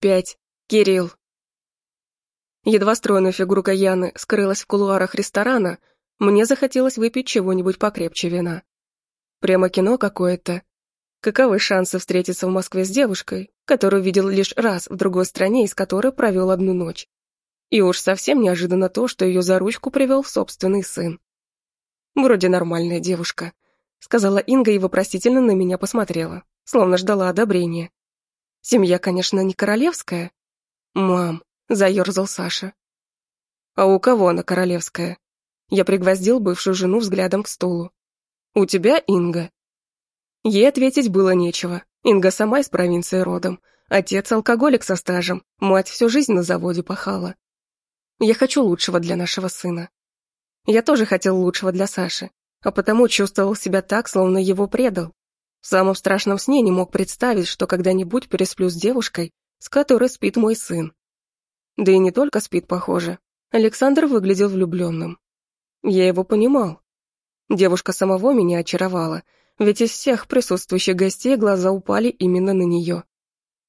пять. Кирилл. Едва стройная фигурка Яны скрылась в кулуарах ресторана, мне захотелось выпить чего-нибудь покрепче вина. Прямо кино какое-то. Каковы шансы встретиться в Москве с девушкой, которую видел лишь раз в другой стране, из которой провел одну ночь? И уж совсем неожиданно то, что ее за ручку привел собственный сын. Вроде нормальная девушка, сказала Инга и вопросительно на меня посмотрела, словно ждала одобрения. Семья, конечно, не королевская. Мам, заерзал Саша. А у кого она королевская? Я пригвоздил бывшую жену взглядом к стулу. «У тебя Инга?» Ей ответить было нечего. Инга сама из провинции родом. Отец алкоголик со стажем, мать всю жизнь на заводе пахала. Я хочу лучшего для нашего сына. Я тоже хотел лучшего для Саши, а потому чувствовал себя так, словно его предал. В самом страшном сне не мог представить, что когда-нибудь пересплю с девушкой, с которой спит мой сын. Да и не только спит, похоже. Александр выглядел влюбленным. Я его понимал. Девушка самого меня очаровала, ведь из всех присутствующих гостей глаза упали именно на нее.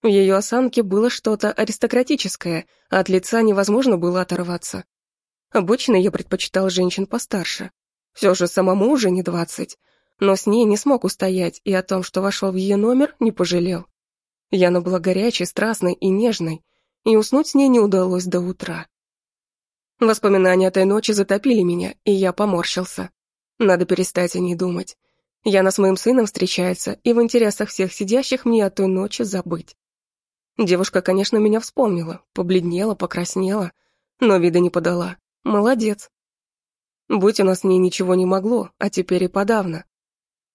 В ее осанке было что-то аристократическое, а от лица невозможно было оторваться. Обычно я предпочитал женщин постарше. Все же самому уже не двадцать, но с ней не смог устоять и о том, что вошел в ее номер, не пожалел. Яна была горячей, страстной и нежной, и уснуть с ней не удалось до утра. Воспоминания этой ночи затопили меня, и я поморщился. Надо перестать о ней думать. Яна с моим сыном встречается, и в интересах всех сидящих мне о той ночи забыть. Девушка, конечно, меня вспомнила, побледнела, покраснела, но вида не подала. Молодец. Будь у нас с ней ничего не могло, а теперь и подавно.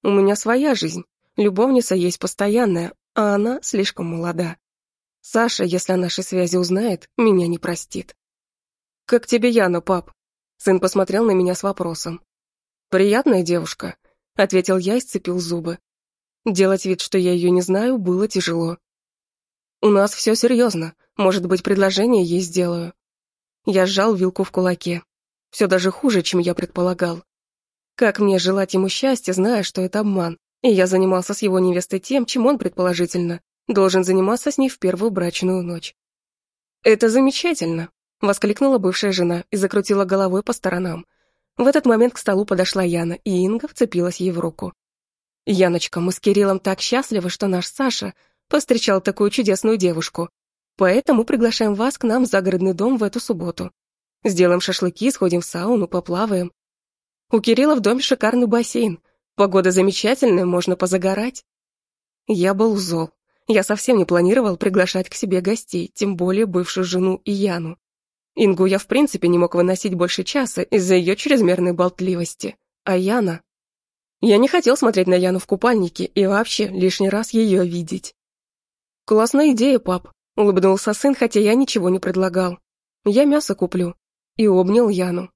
У меня своя жизнь, любовница есть постоянная, а она слишком молода. Саша, если о нашей связи узнает, меня не простит. «Как тебе Яна, пап?» Сын посмотрел на меня с вопросом. «Приятная девушка», — ответил я и сцепил зубы. Делать вид, что я ее не знаю, было тяжело. «У нас все серьезно. Может быть, предложение ей сделаю». Я сжал вилку в кулаке. Все даже хуже, чем я предполагал. Как мне желать ему счастья, зная, что это обман, и я занимался с его невестой тем, чем он, предположительно, должен заниматься с ней в первую брачную ночь. «Это замечательно», Воскликнула бывшая жена и закрутила головой по сторонам. В этот момент к столу подошла Яна, и Инга вцепилась ей в руку. «Яночка, мы с Кириллом так счастливы, что наш Саша повстречал такую чудесную девушку. Поэтому приглашаем вас к нам в загородный дом в эту субботу. Сделаем шашлыки, сходим в сауну, поплаваем. У Кирилла в доме шикарный бассейн. Погода замечательная, можно позагорать». Я был зол. Я совсем не планировал приглашать к себе гостей, тем более бывшую жену и Яну. Ингу я в принципе не мог выносить больше часа из-за ее чрезмерной болтливости. А Яна... Я не хотел смотреть на Яну в купальнике и вообще лишний раз ее видеть. «Классная идея, пап», — улыбнулся сын, хотя я ничего не предлагал. «Я мясо куплю». И обнял Яну.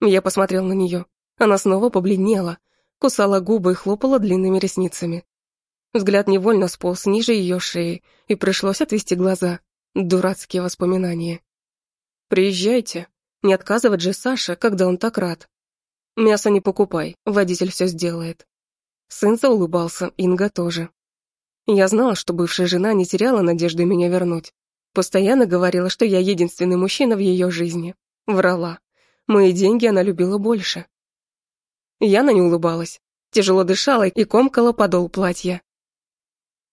Я посмотрел на нее. Она снова побледнела, кусала губы и хлопала длинными ресницами. Взгляд невольно сполз ниже ее шеи, и пришлось отвести глаза. Дурацкие воспоминания. «Приезжайте. Не отказывать же Саше, когда он так рад. Мясо не покупай, водитель все сделает». Сын заулыбался, Инга тоже. Я знала, что бывшая жена не теряла надежды меня вернуть. Постоянно говорила, что я единственный мужчина в ее жизни. Врала. Мои деньги она любила больше. Яна не улыбалась, тяжело дышала и комкала подол платья.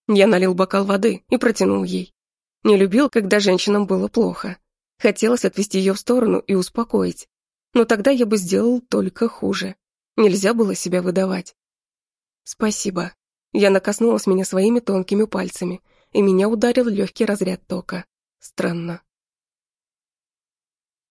Я налил бокал воды и протянул ей. Не любил, когда женщинам было плохо. Хотелось отвести ее в сторону и успокоить. Но тогда я бы сделал только хуже. Нельзя было себя выдавать. «Спасибо». Яна коснулась меня своими тонкими пальцами, и меня ударил легкий разряд тока. Странно.